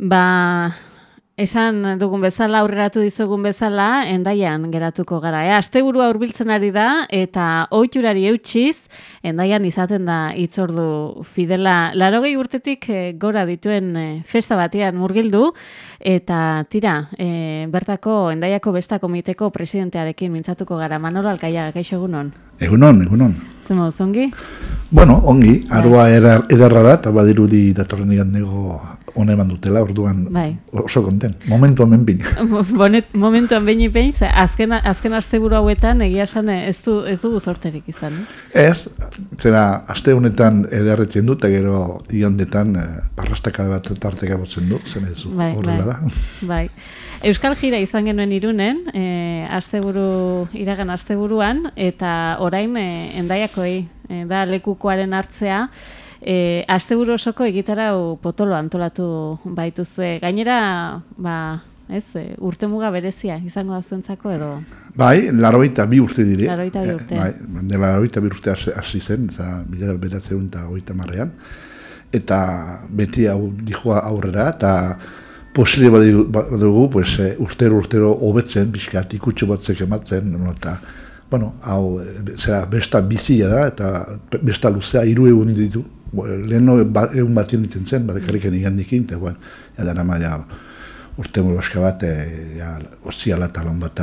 Ba, esan dugun bezala, aurreratu dizugun bezala, endaian geratuko gara. E, asteburua hurbiltzen ari da, eta ohiturari eutxiz, endaian izaten da itzordu fidela. Larogei urtetik e, gora dituen e, festa batean murgildu, eta tira, e, bertako endaiako besta komiteko presidentearekin mintzatuko gara. Manolo Alkaia, gaixo egunon? Egunon, egunon. Zemo, zongi? Bueno, ongi, arua edarra da, eta badirudi datorren igandego hone eman dutela, orduan bai. oso konten. Momentu hemen bin. Momentu hemen bin, azken, azken aste buru hauetan egia esan eh, ez, du, ez dugu zorterik izan. Eh? Ez, zera, aste honetan edarretzen dut, gero igandetan eh, barrastaka bat tarteka botzen du, zen ez du, bai, bai, da. Bai. Euskal Jira izan genuen irunen, e, asteburu, iragan asteburuan, eta orain e, endaiakoi, e, da lekukoaren hartzea, E, asteburu osoko egitarau potolo antolatu baituzue. Gainera, ba, ez, e, urte muga berezia izango da zuentzako edo? Bai, laroita bi urte dire. Laroita bi urte. bai, laroita bi urte hasi zen, za, mila beratzen eta goita marrean. Eta beti hau dihoa aurrera, eta posile badugu, pues, e, urtero urtero hobetzen, bizkat ikutxo batzek ematzen, eta bueno, hau, e, zera, besta bizia da, eta besta luzea, iru egun ditu, leheno ba, egun bat zen zen, bat ekarriken igandikin, eta bueno, ja dara ma, ja, urte moloska bat, e, ja, oziala talon bat,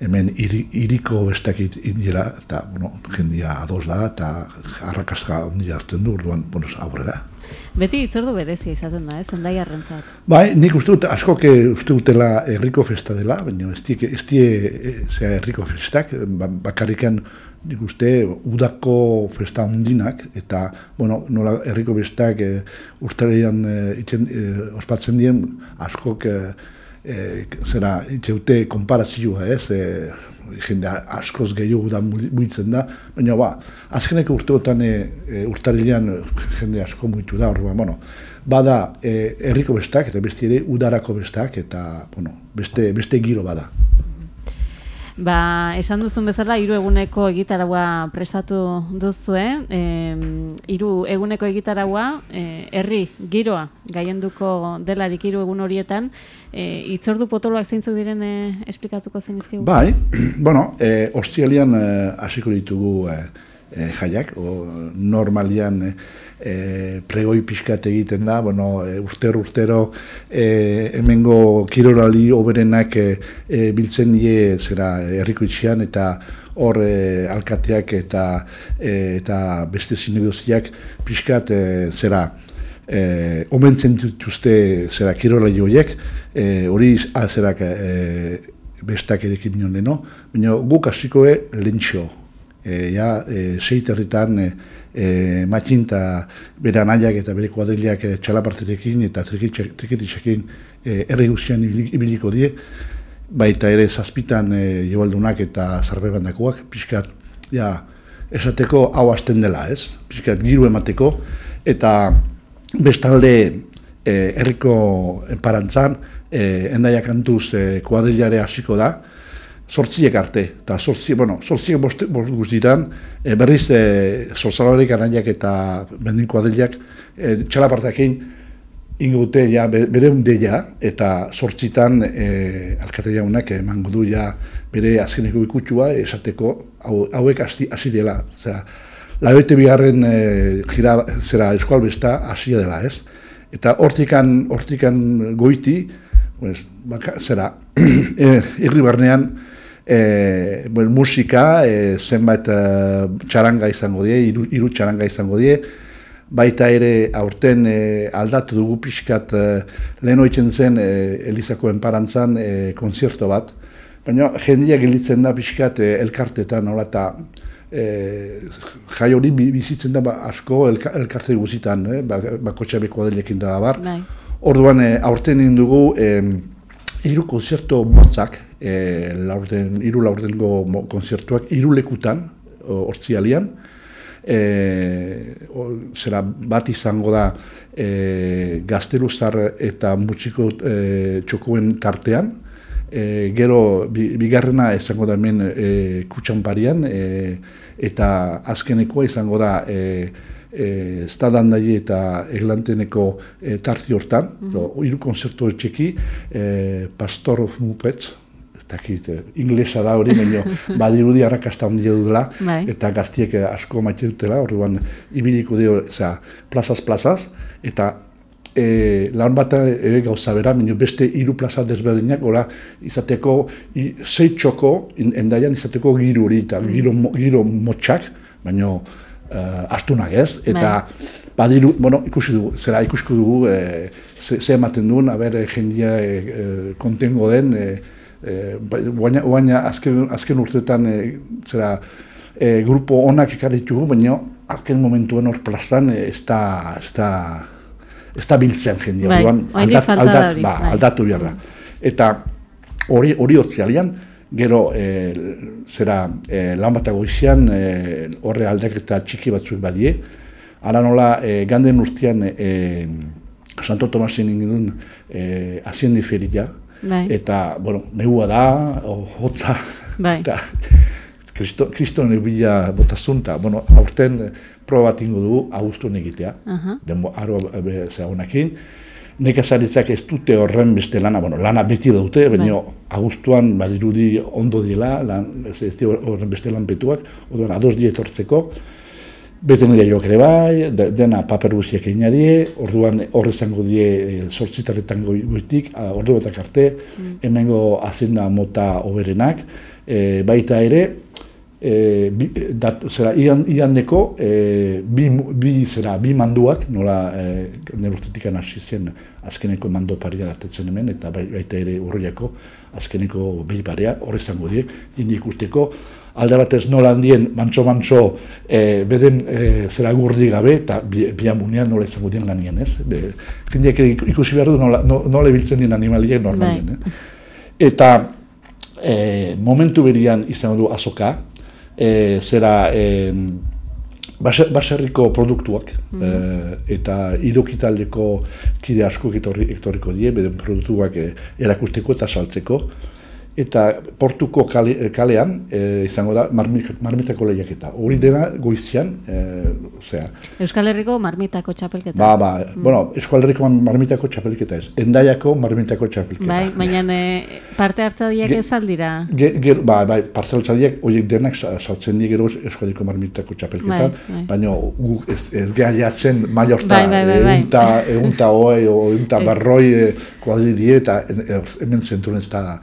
hemen iriko bestak indira, eta, bueno, jendia ados da, eta arrakaska ondia hartzen du, orduan, bueno, aurrera. Beti itzordu berezia izaten da, ez, endai arrentzat. Bai, nik uste dut, asko uste dutela herriko festa dela, baina ez die, ez die, e, zera herriko festak, ba, bakarrikan, nik uste udako festa hundinak, eta, bueno, nola herriko bestak e, urtareian e, e, ospatzen dien, askok e, e, zera itxeute konparazioa ez, e, jende askoz gehiago da muitzen da, baina ba, azkeneko urteotan e, urtareian jende asko muitu da, orduan, bueno, bada herriko bestak, eta beste ere udarako bestak, eta, bueno, beste, beste giro bada. Ba, esan duzun bezala, hiru eguneko egitaragua prestatu duzu, eh? hiru eguneko egitaragua, herri, giroa, gaienduko delarik hiru egun horietan, eh, itzordu potoloak zeintzuk diren eh, esplikatuko zen izkigu? Bai, bueno, eh, ostialian hasiko ditugu eh, eh, jaiak, o, normalian e, pregoi pixkat egiten da, bueno, e, urtero urtero e, hemengo kirorali oberenak e, e, biltzen die zera herriko itxian eta hor e, alkateak eta e, eta beste zinegoziak pixkat e, zera e, omentzen dituzte zera kirorali horiek, e, hori azerak e, bestak erekin nion deno, baina guk hasikoe lentxo, e, ja, e, seiterritan e, e, matxinta bere anaiak eta bere kuadrileak e, txalaparterekin eta triketixekin e, erre guztian ibiliko die, baita ere zazpitan e, jobaldunak eta zarbe bandakoak, pixkat, ja, esateko hau hasten dela, ez? Pixkat, giru emateko, eta bestalde e, herriko enparantzan, e, endaiak antuz e, kuadrilare hasiko da, sortziek arte, eta sortzi, bueno, sortziek bost, bost guztietan, e, berriz e, zorzalabarik arainak eta bendinko adeliak e, txalapartakin ingute ja, bere ja, eta sortzitan e, alkate jaunak emango du ja bere azkeneko ikutsua esateko hau, hauek hasi dela. Zera, lagoite bigarren e, jira, zera, eskual besta hasi dela, ez? Eta hortikan, hortikan goiti, pues, baka, zera, e, irri barnean, e, bueno, musika, e, zenbait e, txaranga izango die, iru, iru txaranga izango die, baita ere aurten e, aldatu dugu pixkat e, lehen oitzen zen e, Elizako enparantzan e, konzerto bat, baina jendia gilitzen da pixkat e, elkartetan, nola eta e, jai hori bizitzen da ba, asko elka, elkarte guzitan, eh, ba, bako txabeko adelekin da bar. Bai. Orduan e, aurten indugu, e, Hiru konzertu motzak, e, laurden, iru laurdengo konzertuak, hiru lekutan, hortzialian, e, zera bat izango da e, gazteluzar eta mutxiko e, txokoen tartean, e, gero bigarrena izango da hemen e, kutsanparian, e, eta azkenekoa izango da e, e, Stadan nahi eta eglanteneko e, tarti hortan, mm -hmm. iru konzertu txeki, e, Pastor of Muppets, dakit, inglesa da hori, baina badirudi harrakasta handia dudela, bai. eta gaztiek asko maite dutela, orduan ibiliko dio, zera, plazaz-plazaz, eta e, lan bat ere gauza bera, baina beste hiru plaza desberdinak, ora, izateko, i, zei txoko, endaian izateko giro hori, eta mm. giro, giro motxak, baina uh, astunak ez, eta bai. badiru, bueno, ikusi dugu, zera ikusko dugu, e, ze, ze ematen duen, aber, e, jendia e, kontengo den, e, e, baina, azken, azken urtetan, e, zera, e, grupo onak ekarritugu, baina azken momentuen hor plazan e, ez da, ez da, ez da biltzen jendia, bai, aldat, aldat, ba, bai. aldatu behar da. Eta hori hori hotzialian, gero e, zera e, lan bat agoizian e, horre aldaketa txiki batzuk badie. Ara nola, e, ganden urtean e, Santo Tomasin ingin e, azien diferia. Bai. Eta, bueno, negua da, hotza, bai. eta kristo, kristo nebila botazunta. Bueno, aurten proba bat ingo dugu, augustu negitea, uh -huh. denbo, aro, honakin nekazaritzak ez dute horren beste lana, bueno, lana beti dute, baina bai. agustuan badirudi ondo dila, lan, ez, ez horren beste lan betuak, orduan ados die etortzeko, bete nire joak ere bai, dena paper guztiak egin die, orduan horre zango die e, goitik, ordu batak arte, mm. hemengo azenda mota oberenak, e, baita ere, e, bi, dat, zera, ian, iandeko e, bi, bi, zera, bi manduak, nola e, neurtetik hasi zen azkeneko mando paria datetzen hemen, eta bai, baita ere urriako azkeneko behi paria, horre zango die, jindi ikusteko, alde batez nola handien, mantxo-mantxo, e, beden e, zera gurdi gabe, eta bi, biamunean nola izango dien lanien, ez? Be, jendiak ikusi behar du nola, nola biltzen dien animaliek normalien, bai. eh? Eta e, momentu berian izango du azoka, e, zera e, baserriko produktuak mm eta idokitaldeko kide asko etorriko die, beden produktuak e, erakusteko eta saltzeko eta portuko kale, kalean e, izango da marmitako lehiaketa. Hori dena goizian, e, osea. Euskal Herriko marmitako txapelketa. Ba, ba, mm. bueno, Euskal Herriko marmitako txapelketa ez. Endaiako marmitako txapelketa. Bai, baina e, parte hartzadiak ez aldira? Ge, ge, ba, bai, parte hartzadiak horiek denak saltzen di gero Euskal Herriko marmitako txapelketan, bai, bai. baina gu ez, ez gaiatzen maiorta, bai, bai, bai, bai. eunta, eunta oe, eunta barroi kuadri die, eta hemen zenturen ez da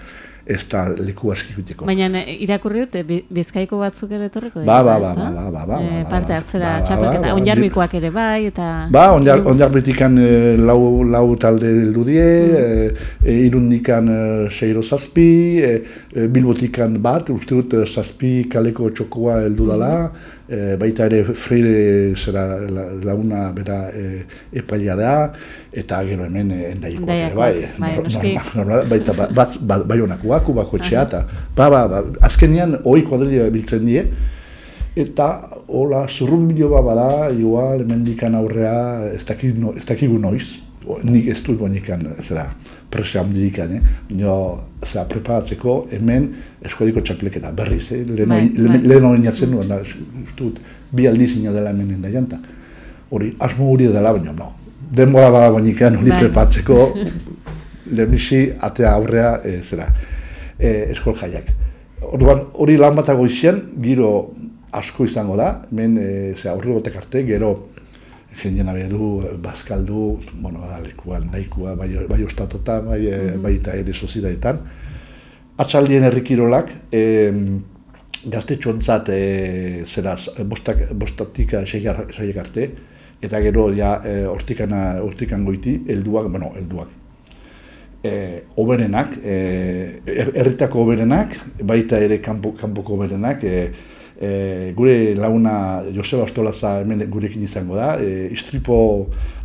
ez da leku aski juteko. Baina eh, irakurri dute, bizkaiko batzuk ere etorreko? Ba, ba, ba, ba, ba, ba, ba, e, parte hartzera ba, txapelketa, onjarbikoak ere bai, eta... Ba, onjarbitikan e, lau, lau talde heldu die, mm. e, irundikan e, seiro zazpi, e, bilbotikan bat, uste dut zazpi kaleko txokoa heldu dela, mm e, baita ere freire zera launa bera e, epaila da, eta gero hemen e, endaikoak ere bai, bai, normal, baita ba, bat, bat, bai honakoak, bako etxea, eta ba, ba, ba, azkenean hoi kuadrilla biltzen die, eta hola, zurrun bideo bat bada, igual, hemen dikan aurrea, ez dakigu noiz, nik ez dut bonikan, zera, presio handikan, eh? Nio, zera, preparatzeko, hemen, eskodiko txapleketa, berriz, eh? Lehen hori nintzen nuen, da, dut, bi aldiz dela hemen da janta. Hori, asmo hori dela, baina, no. Denbora bada bonikan, hori bai. prepatzeko, lehenbisi, atea aurrea, e, zera, e, eskol jaiak. Orduan, hori lan batago izan, giro asko izango da, hemen, e, zera, horri arte, gero, jendien abe du, bazkaldu, bueno, da, lekuan, nahikoa, bai, bai ostatota, bai, mm -hmm. bai eta ere sozidaetan. Atxaldien herrikirolak, e, gazte txontzat, e, zera, bostak, bostatik saiek arte, eta gero, ja, e, hortikana, hortikan goiti, helduak, bueno, helduak. E, oberenak, e, erritako oberenak, baita ere kanpo, kanpoko oberenak, e, E, gure laguna Joseba Ostolaza hemen gurekin izango da. E, istripo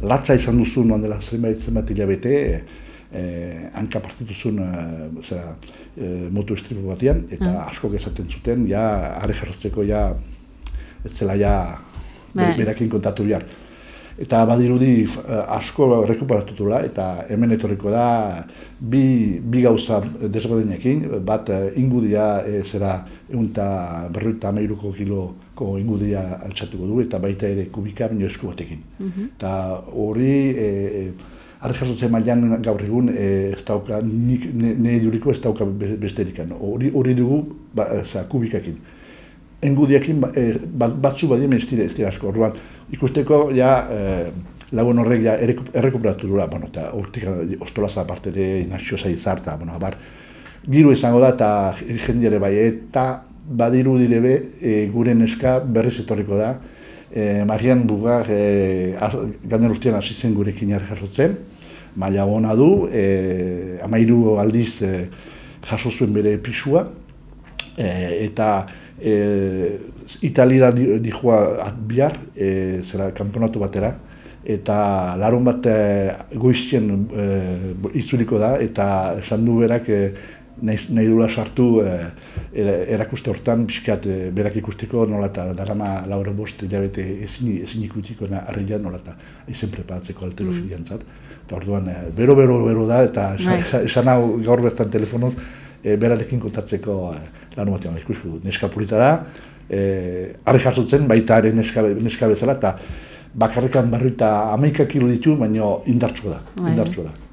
latza izan duzu noan dela zenbait zenbait hilabete, e, hanka partituzun e, zera, e, motu istripo batian, eta ah. asko gezaten zuten, ja, are jarrotzeko, ja, ez zela, ja, bai. berakin kontatu behar eta badirudi eh, asko rekuperatutula eta hemen etorriko da bi, bi gauza desberdinekin, bat eh, ingudia e, zera egun eta berruita kilo ko ingudia altxatuko du, eta baita ere kubika baino esku batekin. Eta hori, e, e, arre jasotzen mailan gaur egun, e, ez dauka, nik, ne, duriko ez dauka besterik. Hori, hori dugu, ba, za, kubikakin. Engudiakin ba, e, batzu badien dira, ez dira asko. Orduan, ikusteko, ja, e, lagun horrek ja errekuperatu dura, bueno, eta urtik ostolaza aparte de inazio zaizarta, bueno, abar, giru izango da, eta jendiare bai, eta badiru direbe e, gure neska berriz etorriko da. E, Marian Bugar e, gander urtean hasi zen gurekin jarri jasotzen, maila ona du, e, amairu aldiz e, jaso zuen bere pisua, e, eta e, Italia dijoa bihar, e, zera kanponatu batera, eta larun bat e, goizien e, itzuliko da, eta esan du berak e, nahi, dula sartu e, erakuste hortan, pixkat e, berak ikusteko nola eta darama laura bost hilabete ezin, ezin ikutiko harrian nola eta izen preparatzeko alterofilian zat. Eta orduan, e, bero, bero, bero da, eta bai. esan hau gaur bertan telefonoz, e, berarekin kontatzeko e, lan batean ikusko dut. Neska pulita da, e, arri jasotzen, baita ere neska, neska bezala, eta bakarrikan barruita amaika kilo ditu, baina indartsu da, bai. indartsu da.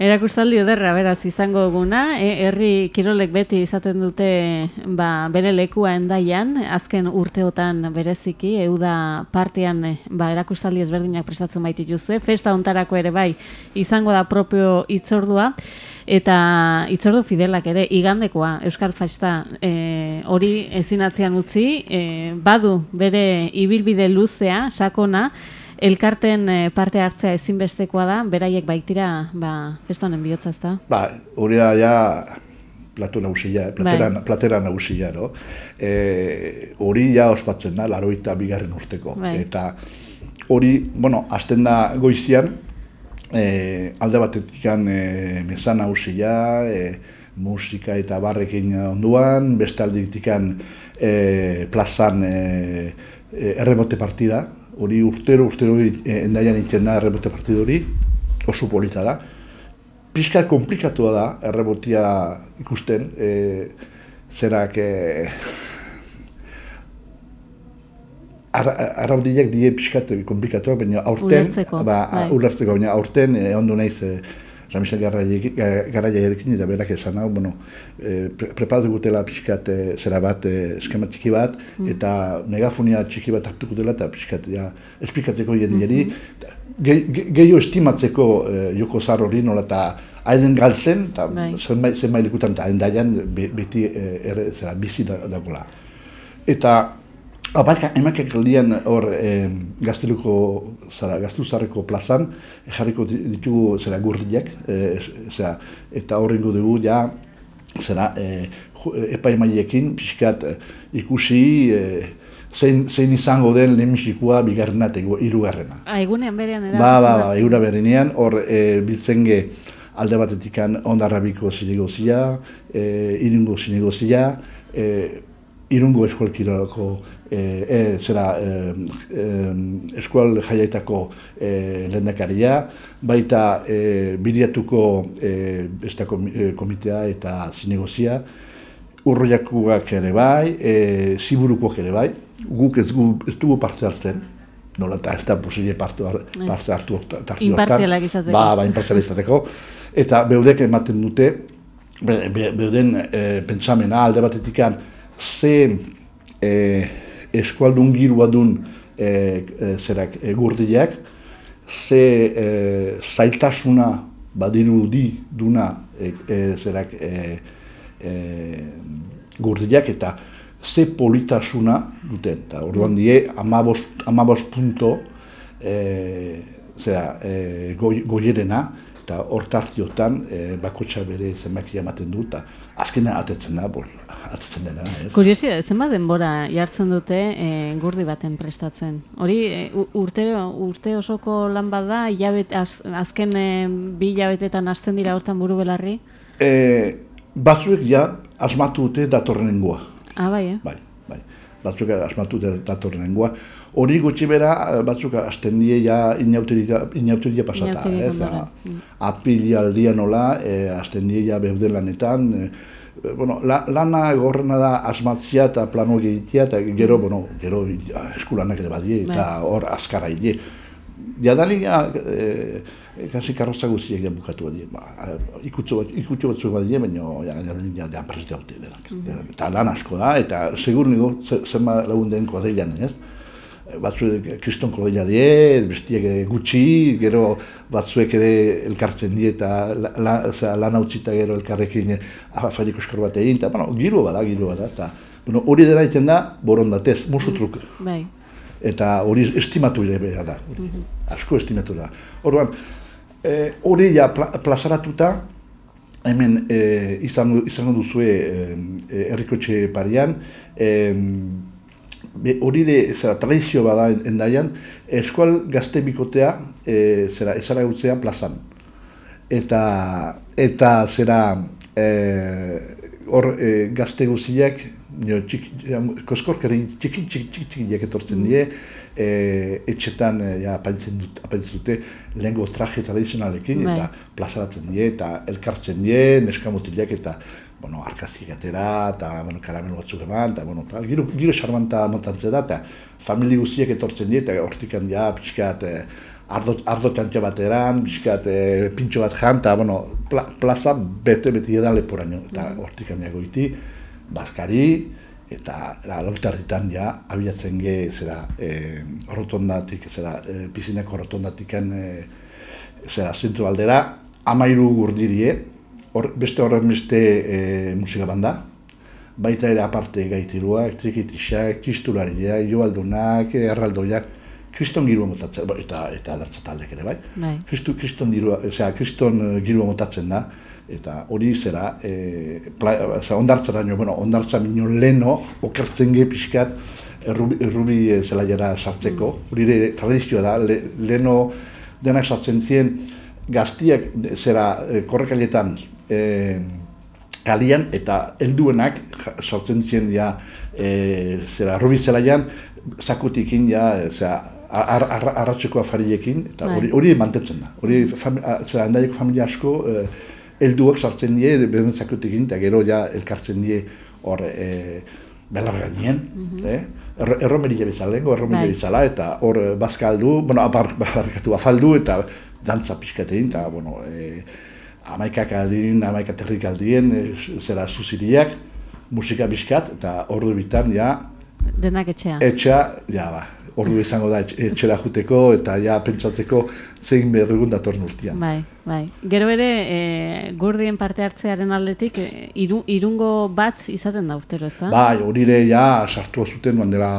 Erakustaldi ederra beraz izango duguna, e, herri kirolek beti izaten dute ba, bere lekua endaian, azken urteotan bereziki, euda partean ba, erakustaldi ezberdinak prestatzen baitituzue, festa ontarako ere bai izango da propio itzordua, eta itzordu fidelak ere igandekoa Euskal Festa e, hori ezinatzean utzi, e, badu bere ibilbide luzea, sakona, elkarten eh, parte hartzea ezinbestekoa da, beraiek baitira ba, festonen bihotza ezta? Ba, hori da ja platu nagusia, eh, platera, bai. platera nagusia, no? E, hori ja ospatzen da, laroita bigarren urteko. Bai. Eta hori, bueno, azten da goizian, e, alde batetik e, mezan nagusia, e, musika eta barrekin onduan, beste aldetik e, plazan e, erremote partida, hori urtero, urtero eh, endaian iten da errebote partidu hori, oso polita da. Piskal komplikatua da errebotia ikusten, e, zerak e, arraudiak die piskat komplikatuak, baina aurten, ba, bai. ulertzeko, baina aurten, e, ondo naiz, e, Jean-Michel Garraia erekin, eta berak esan hau, bueno, e, pre preparatu gutela pixkat e, zera bat, e, eskema txiki bat, mm. eta megafonia txiki bat hartuko dela, eta pixkat, ja, esplikatzeko jendiari, mm -hmm. gehiago estimatzeko e, joko zar hori nola, eta haiden galtzen, eta bai. zenbait likutan, eta hain beti e, erre, zera, bizi dagoela. Eta Abarka, ah, emakak aldian hor eh, gazteluko, zara, gazteluzarreko plazan, eh, jarriko ditugu zera gurdiak, eh, zera, eta horrengo dugu, ja, zera, eh, epaimaiekin, pixkat eh, ikusi, eh, zein, zein izango den lehenbizikoa bigarrena eta irugarrena. Ah, egunean berean era? Ba, ba, ba, eguna berenean, hor eh, biltzenge alde batetikan ondarrabiko zinegozia, eh, irungo zinegozia, eh, irungo eskualkirarako e, e, zera e, e, eskual jaiaitako e, lendakaria, baita e, biriatuko e, bestako e, komitea eta zinegozia, urroiakuak ere bai, e, ziburukoak ere bai, guk ez, gu, ez dugu parte hartzen, nola eta ez da posile parte, parte hartu Impartzialak izateko. Ba, ba, impartzialak izateko. Eta beudek ematen dute, beuden e, pentsamena alde batetikan, ze e, eskualdun girua dun e, e, zerak e, gurdiak, ze e, zailtasuna badiru di duna e, e, zerak e, e, gurdiak eta ze politasuna duten. Ta, orduan die, amabos, punto e, zera, e, goierena, eta hortartiotan e, bakotxa bere zenbakia ematen du, eta azkena atetzen da, bon, atetzen dena. Ez? Kuriosi, zenba denbora jartzen dute e, gurdi baten prestatzen? Hori e, urte, urte osoko lan bat da, azken e, bi hilabetetan hasten dira hortan buru belarri? E, batzuek ja asmatu dute datorren Ah, bai, eh? Bai, bai. Batzuek asmatu dute datorren Hori gutxi bera, eh, batzuk azten die ja inauteria pasata. Ez, a, apili aldia nola, e, azten die ja beuden lanetan, e, bueno, la, lana gorrena da asmatzia eta plano egitea, eta gero, bueno, gero eskulanak ere badie, eta bai. hor azkara idie. Jadali, ja, e, kasi karroza guztiak ja bukatu badie, ba, ikutxo, bat, ikutxo batzuk badie, baina ja, ja, ja, ja, denak. Mm. Eta lan asko da, eta segur nigo, zenba lagun den kodeilan, ez? Batzuek kriston kolonia die, bestiek gutxi, gero batzuek ere elkartzen die eta la, lan hau gero elkarrekin afarik uskor bat egin, eta bueno, giro bada, giro bada, eta bueno, hori dela iten da, borondatez, musu truk. Mm, bai. Eta hori estimatu ere behar da, hori, mm -hmm. asko estimatu da. Horban, e, hori ja pla, plazaratuta, hemen e, izango, izango duzue e, errikotxe parian, e, hori de, zera, tradizio bada endaian, eskual gazte bikotea, e, zera, ezara gutzea plazan. Eta, eta zera, e, hor e, gazte guziak, nio, txik, koskorkari txiki txiki txiki txiki etortzen die, e, etxetan e, ja, apaintzen, dut, apaintzen dute lehenko traje tradizionalekin, bai. eta plazaratzen die, eta elkartzen die, neskamotilak, eta bueno, arkazik atera, eta bueno, karamelo batzuk eman, eta bueno, ta, giro, giro xarmanta montantze da, eta famili guztiak etortzen dira, eta hortikan ja, pixkat, eh, ardo, ardo txantxe bat eran, pixkat, eh, pintxo bat jan, eta bueno, pla, plaza bete-beti edan leporaino, eta mm. hortikan ja goiti, bazkari, eta la, lautarritan ja, abiatzen ge, zera, eh, rotondatik, zera, eh, pizineko rotondatik, eh, zera, zentru aldera, amairu gurdirie, Or, beste horren beste e, musika banda, baita ere aparte gaitiruak, trikitisak, txistulariak, joaldunak, erraldoiak, kriston girua motatzen, ba, eta, eta dantza taldek ere, bai? bai. Kristu, kriston, girua, osea, kriston eh, girua motatzen da, eta hori zera, e, pla, ondartzara nio, bueno, ondartza minio leno, okertzen ge pixkat, errubi, errubi zelaiara sartzeko, mm. hori ere tradizioa da, le, leno denak sartzen zien, gaztiak zera korrekaletan e, kalian eta helduenak sortzen ziren ja e, zera rubi zelaian zakutikin ja zera ar, ar, arratxeko afariekin eta bai. hori hori mantentzen da hori zera handaieko familia asko e, helduak sartzen die beden zakutikin eta gero ja elkartzen die hor e, belar gainien, mm -hmm. eh? Er, erromeria bezala, erromeria bai. bezala, eta hor bazkaldu, bueno, abarkatu afaldu, eta dantza pixkatein, eta, bueno, e, amaikak aldien, amaikak terrik aldien, zera zuziriak, musika bizkat, eta ordu bitan, ja... Denak etxea. Etxea, ja, ba, ordu izango da etxera juteko, eta ja, pentsatzeko zein behar dugun datorren urtean. Bai, bai. Gero ere, e, gurdien parte hartzearen aldetik, e, irungo bat izaten da urtero, ez da? Bai, hori ere, ja, sartu zuten, bandela,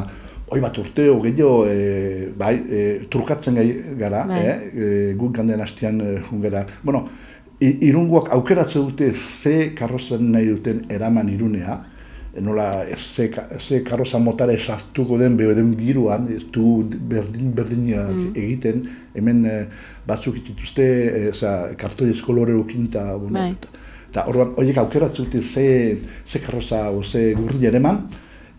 Hoi bat urte, hogei jo, e, bai, e, trukatzen gai gara, bai. eh? e, guk gandean hastian e, jungera. Bueno, irungoak aukeratze dute ze karrozen nahi duten eraman irunea, nola ze, ze karroza motare sartuko den behuden giruan, ez du berdin berdinak mm. egiten, hemen eh, batzuk itituzte e, kartori eskolore ukinta, bueno, bai. eta orduan, horiek aukeratzen dute ze, ze karroza o ze gurri ereman,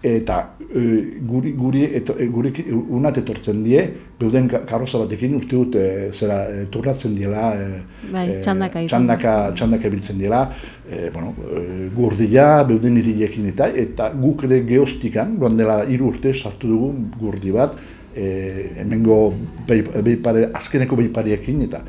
eta e, guri guri eto, e, guri unat etortzen die beuden karroza batekin uste dut e, zera e, turnatzen diela e, bai, txandaka, txandaka, txandaka biltzen diela e, bueno, e, gurdia beuden irilekin eta eta guk ere geostikan duan dela hiru urte sartu dugu gurdi bat e, hemengo beipare, azkeneko beipariekin eta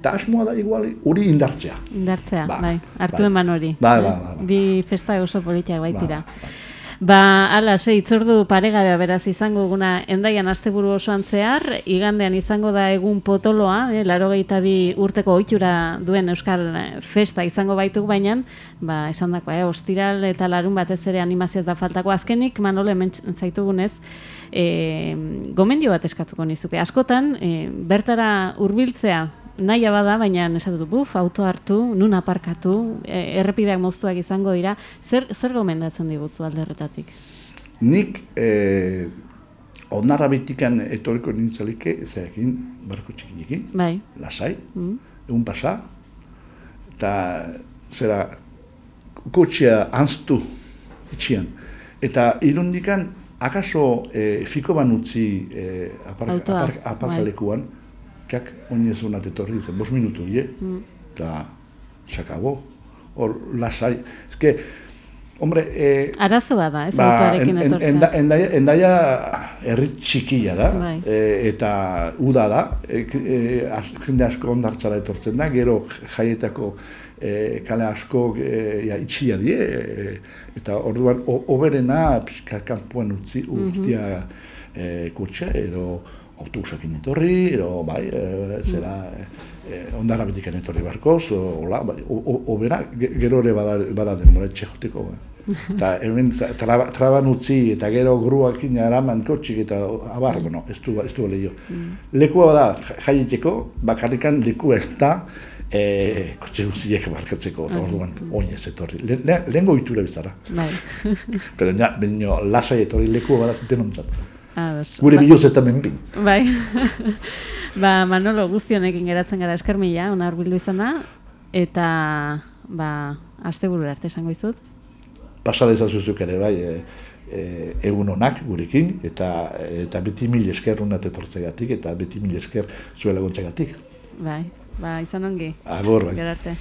eta asmoa da igual hori indartzea. Indartzea, ba, bai, hartu bai. eman hori. Ba, ba, ba, ba. Bi festa oso politiak baitira. Ba, ba. Ba, ala, se, itzordu paregabea beraz izango guna endaian asteburu osoan zehar, igandean izango da egun potoloa, eh, laro bi urteko oitura duen Euskal Festa izango baituk baina, ba, esan dako, eh, ostiral eta larun batez ere animazioz da faltako azkenik, manole zaitugunez, eh, gomendio bat eskatuko nizuke. Askotan, eh, bertara hurbiltzea naia bada, baina esatu buf, auto hartu, nun aparkatu, e, errepideak moztuak izango dira, zer, zer gomendatzen diguzu alderretatik? Nik e, onarra bitikan etoriko nintzalike, ezakin, barko txikinekin, bai. lasai, mm. egun pasa, eta zera, kotxea anztu itxian, eta irundikan, akaso e, fiko banutzi e, apark, apark, aparkalekuan, bai kak oinez honat etorri, zen, bos minutu, ie? Mm. Eta, sakabo, hor, lasai. Ez que, Hombre, e, Arazo bada, ez ba, autoarekin en- en- enda- endaia, endaia herri txikia da, Bai. e, eta uda da, e, e, jende asko ondartzara etortzen da, gero jaietako e, kale asko e, ja, itxia die, e, eta orduan oberena pixka kanpoan utzi, urtia e, kutxa edo autobusakin etorri, edo bai, e, zera, e, ondarra betikan etorri barkoz, hola, bai, obera, ge- gero ere bada, bada denbora etxekoteko, bai. Eta hemen traba, traban utzi eta gero gruakin araman kotxik eta abar, bueno, ez du, ez du lehio. Lekua bada ja- jaieteko, bakarrikan leku ez da e, kotxe guztiek barkatzeko, eta orduan oinez etorri. Le, le, lehengo itura bizara. Bai. Pero ja, baino lasai etorri lekua bada denontzat. Ados. Gure Ba- biloz eta menpin. Bai. ba, Manolo guztionekin geratzen gara eskermila, ona hurbildu izana, eta ba, asteburura arte esango izut. Pasa dezazuzuk ere bai, e, e, egun onak gurekin, eta, eta beti mil esker honat etortzegatik, eta beti mil esker zuela gontzagatik. Bai, ba, izan ongi. Agor, bai. Gerarte.